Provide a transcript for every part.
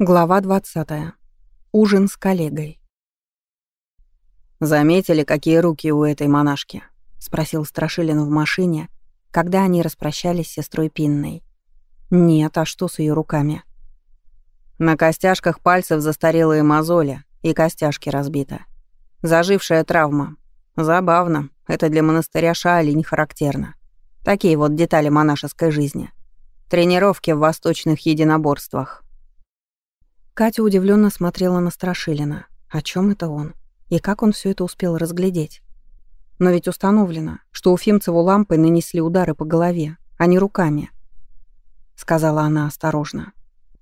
Глава 20. Ужин с коллегой. «Заметили, какие руки у этой монашки?» — спросил Страшилин в машине, когда они распрощались с сестрой Пинной. «Нет, а что с ее руками?» На костяшках пальцев застарелые мозоли и костяшки разбиты. Зажившая травма. Забавно, это для монастыря Шаали не характерно. Такие вот детали монашеской жизни. Тренировки в восточных единоборствах — Катя удивленно смотрела на Страшилина. О чем это он? И как он все это успел разглядеть? Но ведь установлено, что Уфимцеву лампой нанесли удары по голове, а не руками. Сказала она осторожно.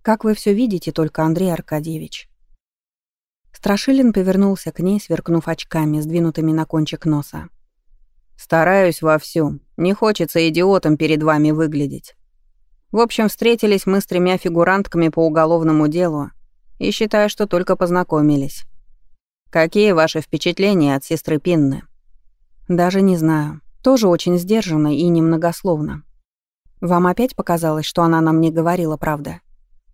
Как вы все видите, только Андрей Аркадьевич. Страшилин повернулся к ней, сверкнув очками, сдвинутыми на кончик носа. «Стараюсь вовсю. Не хочется идиотом перед вами выглядеть. В общем, встретились мы с тремя фигурантками по уголовному делу и считаю, что только познакомились. Какие ваши впечатления от сестры Пинны? Даже не знаю. Тоже очень сдержанно и немногословно. Вам опять показалось, что она нам не говорила, правда?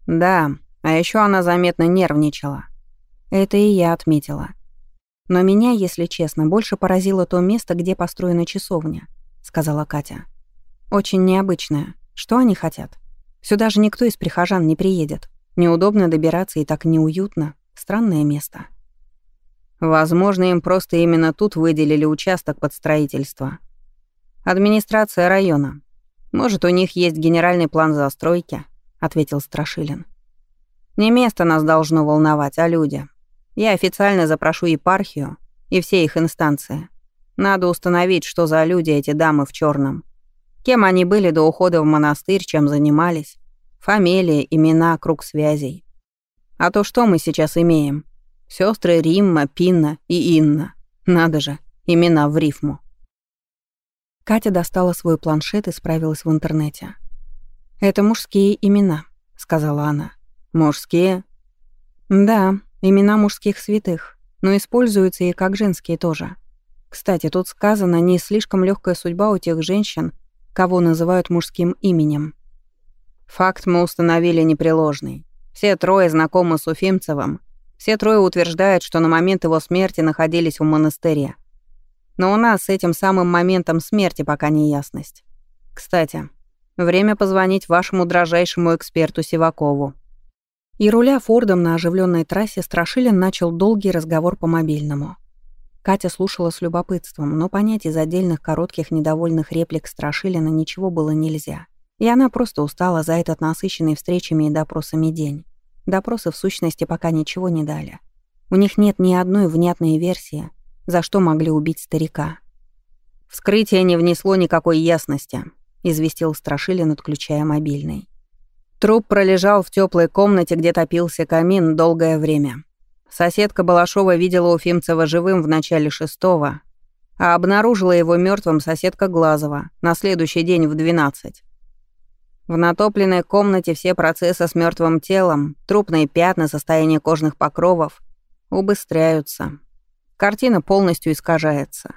Да, а еще она заметно нервничала. Это и я отметила. Но меня, если честно, больше поразило то место, где построена часовня, сказала Катя. Очень необычное. Что они хотят? Сюда же никто из прихожан не приедет. Неудобно добираться и так неуютно. Странное место. Возможно, им просто именно тут выделили участок под строительство. Администрация района. Может, у них есть генеральный план застройки, ответил Страшилин. Не место нас должно волновать, а люди. Я официально запрошу епархию и все их инстанции. Надо установить, что за люди эти дамы в черном. Кем они были до ухода в монастырь, чем занимались. Фамилия, имена, круг связей. А то что мы сейчас имеем? Сестры Римма, Пинна и Инна. Надо же, имена в рифму. Катя достала свой планшет и справилась в интернете. «Это мужские имена», — сказала она. «Мужские?» «Да, имена мужских святых, но используются и как женские тоже. Кстати, тут сказано, не слишком легкая судьба у тех женщин, кого называют мужским именем. Факт мы установили непреложный. Все трое знакомы с Уфимцевым. Все трое утверждают, что на момент его смерти находились в монастыре. Но у нас с этим самым моментом смерти пока не ясность. Кстати, время позвонить вашему дрожайшему эксперту Сивакову. И руля Фордом на оживленной трассе Страшилин начал долгий разговор по мобильному. Катя слушала с любопытством, но понять из отдельных коротких недовольных реплик Страшилина ничего было нельзя. И она просто устала за этот насыщенный встречами и допросами день. Допросы в сущности пока ничего не дали. У них нет ни одной внятной версии, за что могли убить старика. «Вскрытие не внесло никакой ясности», — известил Страшилин, отключая мобильный. Труп пролежал в теплой комнате, где топился камин долгое время. Соседка Балашова видела Уфимцева живым в начале шестого, а обнаружила его мертвым соседка Глазова на следующий день в двенадцать. В натопленной комнате все процессы с мертвым телом, трупные пятна, состояние кожных покровов убыстряются. Картина полностью искажается.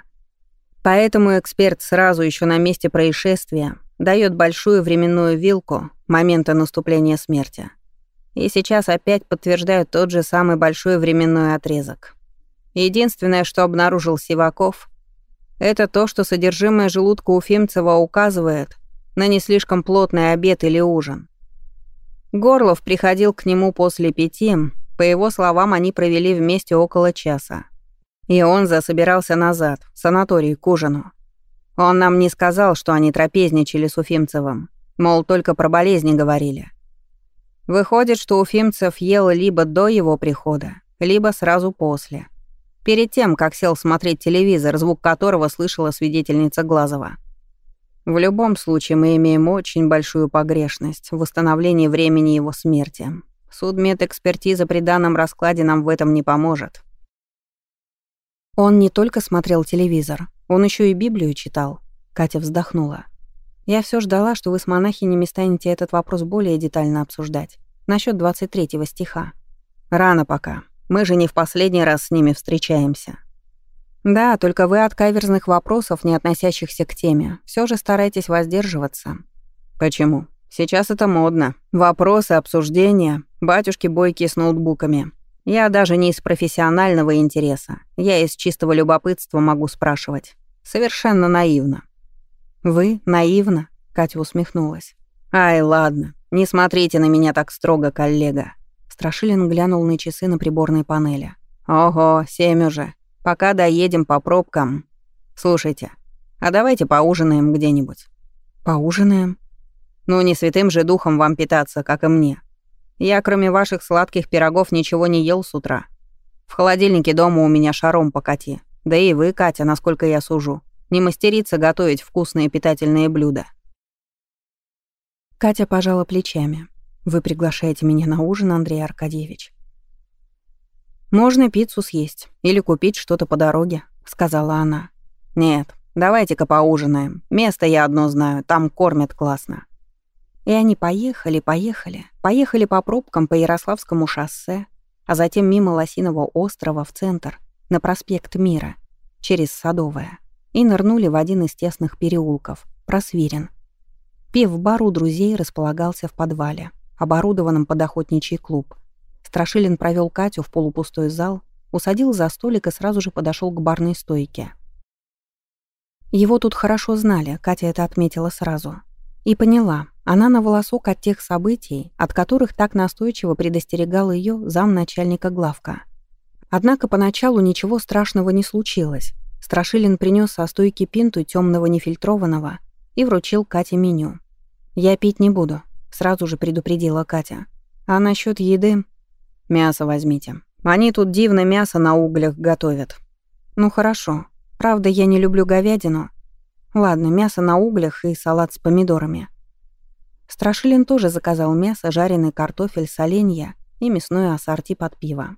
Поэтому эксперт сразу еще на месте происшествия дает большую временную вилку момента наступления смерти. И сейчас опять подтверждают тот же самый большой временной отрезок. Единственное, что обнаружил Сиваков, это то, что содержимое желудка Уфимцева указывает — на не слишком плотный обед или ужин. Горлов приходил к нему после пяти, по его словам, они провели вместе около часа. И он засобирался назад, в санаторий к ужину. Он нам не сказал, что они трапезничали с Уфимцевым, мол, только про болезни говорили. Выходит, что Уфимцев ел либо до его прихода, либо сразу после. Перед тем, как сел смотреть телевизор, звук которого слышала свидетельница Глазова. В любом случае мы имеем очень большую погрешность в восстановлении времени его смерти. Судмедэкспертиза при данном раскладе нам в этом не поможет. Он не только смотрел телевизор, он еще и Библию читал. Катя вздохнула. Я все ждала, что вы с монахинями станете этот вопрос более детально обсуждать. Насчет 23 стиха. Рано пока. Мы же не в последний раз с ними встречаемся. Да, только вы от каверзных вопросов, не относящихся к теме, все же старайтесь воздерживаться. Почему? Сейчас это модно. Вопросы, обсуждения, батюшки бойкие с ноутбуками. Я даже не из профессионального интереса. Я из чистого любопытства могу спрашивать. Совершенно наивно. «Вы? Наивно?» — Катя усмехнулась. «Ай, ладно. Не смотрите на меня так строго, коллега». Страшилин глянул на часы на приборной панели. «Ого, семь уже. Пока доедем по пробкам. Слушайте, а давайте поужинаем где-нибудь». «Поужинаем?» «Ну, не святым же духом вам питаться, как и мне. Я, кроме ваших сладких пирогов, ничего не ел с утра. В холодильнике дома у меня шаром покати. Да и вы, Катя, насколько я сужу, не мастерица готовить вкусные питательные блюда». Катя пожала плечами. «Вы приглашаете меня на ужин, Андрей Аркадьевич?» «Можно пиццу съесть или купить что-то по дороге», — сказала она. «Нет, давайте-ка поужинаем. Место я одно знаю, там кормят классно». И они поехали, поехали, поехали по пробкам по Ярославскому шоссе, а затем мимо Лосиного острова в центр, на проспект Мира, через Садовое, и нырнули в один из тесных переулков, просвирен. Пив-бар у друзей располагался в подвале, оборудованном под охотничий клуб. Страшилин провел Катю в полупустой зал, усадил за столик и сразу же подошел к барной стойке. Его тут хорошо знали, Катя это отметила сразу. И поняла, она на волосок от тех событий, от которых так настойчиво предостерегал ее замначальника главка. Однако поначалу ничего страшного не случилось. Страшилин принес со стойки пинту темного нефильтрованного и вручил Кате меню. «Я пить не буду», — сразу же предупредила Катя. «А насчет еды...» «Мясо возьмите. Они тут дивно мясо на углях готовят». «Ну хорошо. Правда, я не люблю говядину. Ладно, мясо на углях и салат с помидорами». Страшилин тоже заказал мясо, жареный картофель, соленья и мясное ассорти под пиво.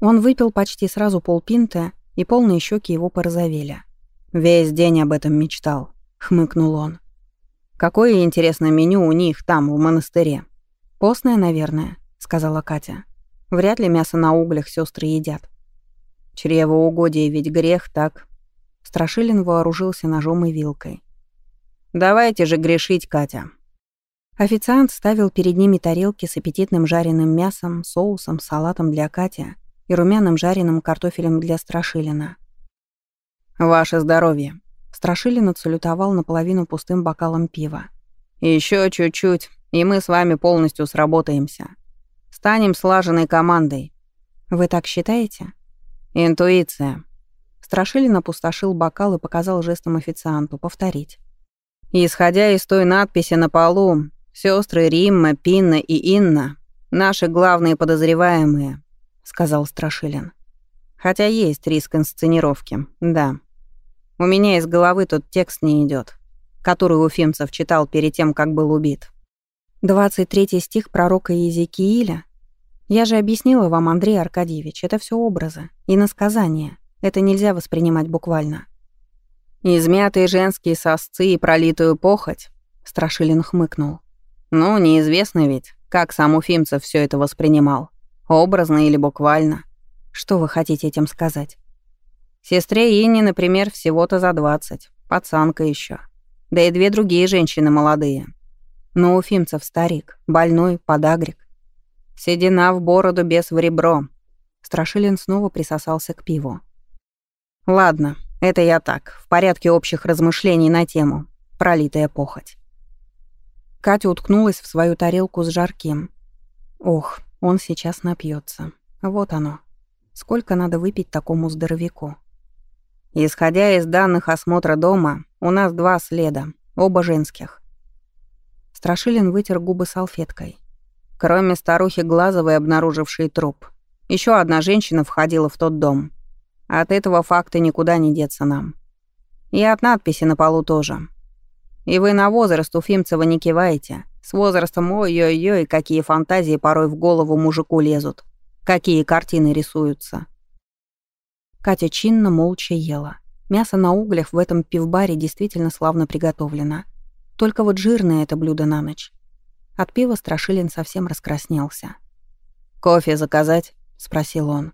Он выпил почти сразу полпинты, и полные щеки его порозовели. «Весь день об этом мечтал», — хмыкнул он. «Какое интересное меню у них там, в монастыре?» «Постное, наверное», — сказала Катя. «Вряд ли мясо на углях сестры едят». «Чревоугодие ведь грех, так?» Страшилин вооружился ножом и вилкой. «Давайте же грешить, Катя», Официант ставил перед ними тарелки с аппетитным жареным мясом, соусом, салатом для Кати и румяным жареным картофелем для Страшилина. «Ваше здоровье!» Страшилин отсалютовал наполовину пустым бокалом пива. Еще чуть-чуть, и мы с вами полностью сработаемся. Станем слаженной командой». «Вы так считаете?» «Интуиция». Страшилин опустошил бокал и показал жестом официанту повторить. Исходя из той надписи на полу, Сестры Римма, Пинна и Инна — наши главные подозреваемые», — сказал Страшилин. «Хотя есть риск инсценировки, да. У меня из головы тот текст не идет, который Уфимцев читал перед тем, как был убит. 23 стих пророка Иезекииля. Я же объяснила вам, Андрей Аркадьевич, это все образы, и насказания. Это нельзя воспринимать буквально». «Измятые женские сосцы и пролитую похоть», — Страшилин хмыкнул. Ну, неизвестно ведь, как сам Уфимцев все это воспринимал. Образно или буквально. Что вы хотите этим сказать? Сестре Инне, например, всего-то за двадцать. Пацанка еще. Да и две другие женщины молодые. Но Уфимцев старик, больной, подагрик. Седина в бороду, без в ребро. Страшилин снова присосался к пиву. Ладно, это я так, в порядке общих размышлений на тему «Пролитая похоть». Катя уткнулась в свою тарелку с жарким. Ох, он сейчас напьется. Вот оно. Сколько надо выпить такому здоровяку? Исходя из данных осмотра дома, у нас два следа, оба женских. Страшилин вытер губы салфеткой. Кроме старухи Глазовой, обнаружившей труп, еще одна женщина входила в тот дом. От этого факта никуда не деться нам. И от надписи на полу тоже. И вы на возраст Уфимцева не киваете. С возрастом ой-ой-ой, какие фантазии порой в голову мужику лезут. Какие картины рисуются. Катя чинно, молча ела. Мясо на углях в этом пивбаре действительно славно приготовлено. Только вот жирное это блюдо на ночь. От пива Страшилин совсем раскраснелся. «Кофе заказать?» — спросил он.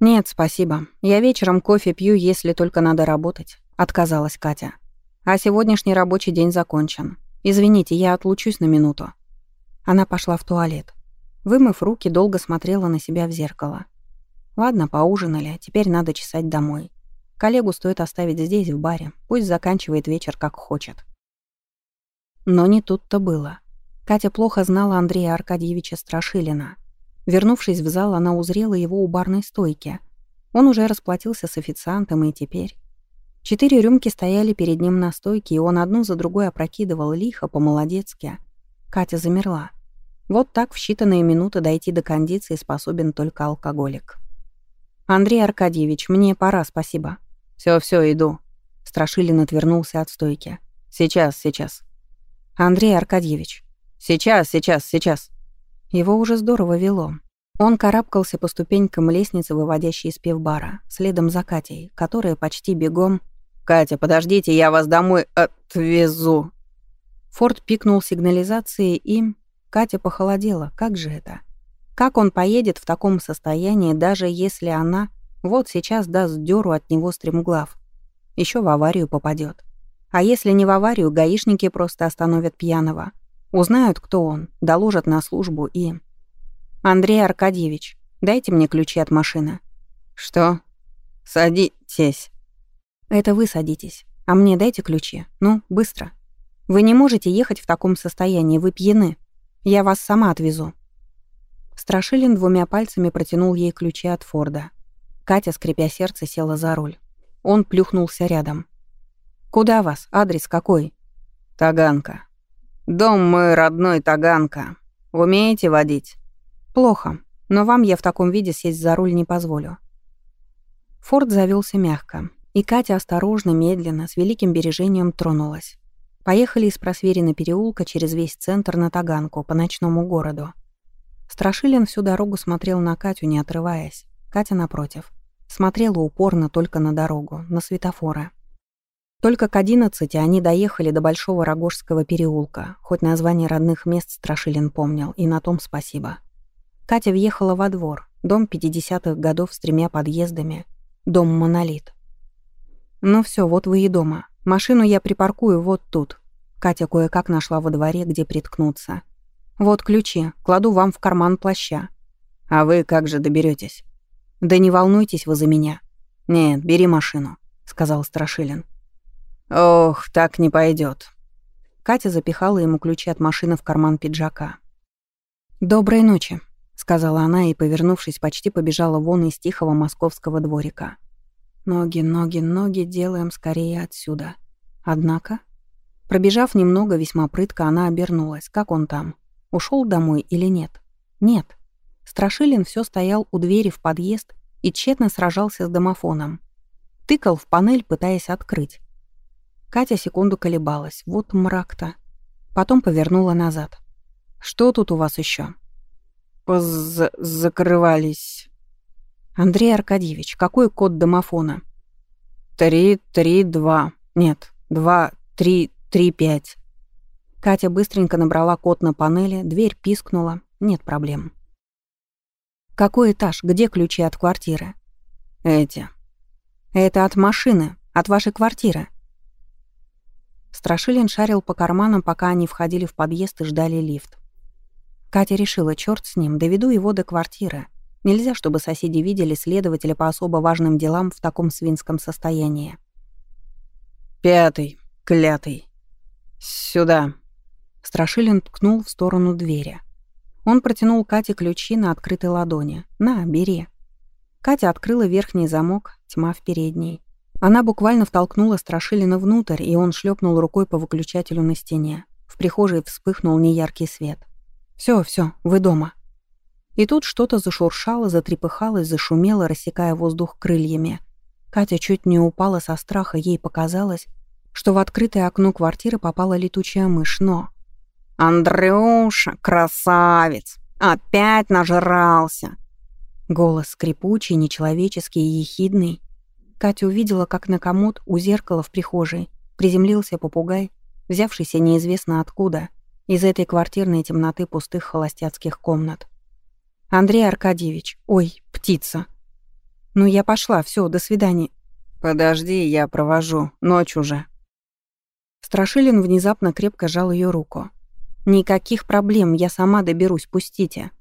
«Нет, спасибо. Я вечером кофе пью, если только надо работать», — отказалась Катя. А сегодняшний рабочий день закончен. Извините, я отлучусь на минуту». Она пошла в туалет. Вымыв руки, долго смотрела на себя в зеркало. Ладно, поужинали, теперь надо чесать домой. Коллегу стоит оставить здесь, в баре. Пусть заканчивает вечер, как хочет. Но не тут-то было. Катя плохо знала Андрея Аркадьевича Страшилина. Вернувшись в зал, она узрела его у барной стойки. Он уже расплатился с официантом, и теперь... Четыре рюмки стояли перед ним на стойке, и он одну за другой опрокидывал лихо, по-молодецки. Катя замерла. Вот так в считанные минуты дойти до кондиции способен только алкоголик. «Андрей Аркадьевич, мне пора, спасибо». Все, иду». Страшилин отвернулся от стойки. «Сейчас, сейчас». «Андрей Аркадьевич». «Сейчас, сейчас, сейчас». Его уже здорово вело. Он карабкался по ступенькам лестницы, выводящей из пивбара, следом за Катей, которая почти бегом «Катя, подождите, я вас домой отвезу». Форд пикнул сигнализацией и... Катя похолодела. Как же это? Как он поедет в таком состоянии, даже если она вот сейчас даст дёру от него стремглав? Еще в аварию попадет. А если не в аварию, гаишники просто остановят пьяного. Узнают, кто он, доложат на службу и... «Андрей Аркадьевич, дайте мне ключи от машины». «Что?» «Садитесь». Это вы садитесь. А мне дайте ключи. Ну, быстро. Вы не можете ехать в таком состоянии, вы пьяны. Я вас сама отвезу». Страшилин двумя пальцами протянул ей ключи от Форда. Катя, скрипя сердце, села за руль. Он плюхнулся рядом. «Куда вас? Адрес какой?» «Таганка. Дом мой родной Таганка. Умеете водить?» «Плохо. Но вам я в таком виде сесть за руль не позволю». Форд завелся мягко. И Катя осторожно, медленно, с великим бережением тронулась. Поехали из просверенной переулка через весь центр на Таганку, по ночному городу. Страшилин всю дорогу смотрел на Катю, не отрываясь. Катя, напротив, смотрела упорно только на дорогу, на светофоры. Только к одиннадцати они доехали до Большого Рогожского переулка, хоть название родных мест Страшилин помнил, и на том спасибо. Катя въехала во двор, дом 50-х годов с тремя подъездами, дом «Монолит». «Ну все, вот вы и дома. Машину я припаркую вот тут». Катя кое-как нашла во дворе, где приткнуться. «Вот ключи. Кладу вам в карман плаща». «А вы как же доберетесь? «Да не волнуйтесь вы за меня». «Нет, бери машину», — сказал Страшилин. «Ох, так не пойдет. Катя запихала ему ключи от машины в карман пиджака. «Доброй ночи», — сказала она и, повернувшись, почти побежала вон из тихого московского дворика. Ноги, ноги, ноги делаем скорее отсюда. Однако, пробежав немного весьма прытко, она обернулась. Как он там? Ушел домой или нет? Нет. Страшилин все стоял у двери в подъезд и тщетно сражался с домофоном. Тыкал в панель, пытаясь открыть. Катя секунду колебалась. Вот мрак-то. Потом повернула назад. «Что тут у вас еще? «Закрывались», «Андрей Аркадьевич, какой код домофона?» «Три, три, два. Нет, два, три, три, пять». Катя быстренько набрала код на панели, дверь пискнула. Нет проблем. «Какой этаж? Где ключи от квартиры?» «Эти». «Это от машины, от вашей квартиры». Страшилин шарил по карманам, пока они входили в подъезд и ждали лифт. Катя решила, черт с ним, доведу его до квартиры. Нельзя, чтобы соседи видели следователя по особо важным делам в таком свинском состоянии. «Пятый, клятый. Сюда». Страшилин ткнул в сторону двери. Он протянул Кате ключи на открытой ладони. «На, бери». Катя открыла верхний замок, тьма в передней. Она буквально втолкнула Страшилина внутрь, и он шлепнул рукой по выключателю на стене. В прихожей вспыхнул неяркий свет. «Всё, всё, вы дома». И тут что-то зашуршало, затрепыхалось, зашумело, рассекая воздух крыльями. Катя чуть не упала со страха, ей показалось, что в открытое окно квартиры попала летучая мышь, но... «Андрюша, красавец! Опять нажрался!» Голос скрипучий, нечеловеческий и ехидный. Катя увидела, как на комод у зеркала в прихожей приземлился попугай, взявшийся неизвестно откуда, из этой квартирной темноты пустых холостяцких комнат. Андрей Аркадьевич. Ой, птица. Ну, я пошла, все, до свидания. Подожди, я провожу. Ночь уже. Страшилин внезапно крепко жал ее руку. «Никаких проблем, я сама доберусь, пустите».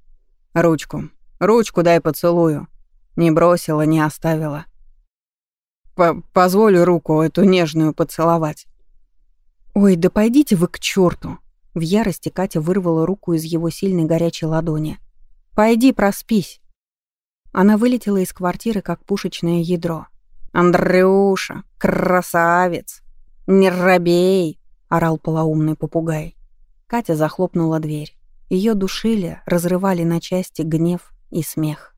«Ручку. Ручку дай поцелую. Не бросила, не оставила. П Позволь руку эту нежную поцеловать». «Ой, да пойдите вы к черту! В ярости Катя вырвала руку из его сильной горячей ладони. «Пойди проспись!» Она вылетела из квартиры, как пушечное ядро. «Андрюша, красавец! Не робей!» — орал полоумный попугай. Катя захлопнула дверь. Ее душили, разрывали на части гнев и смех.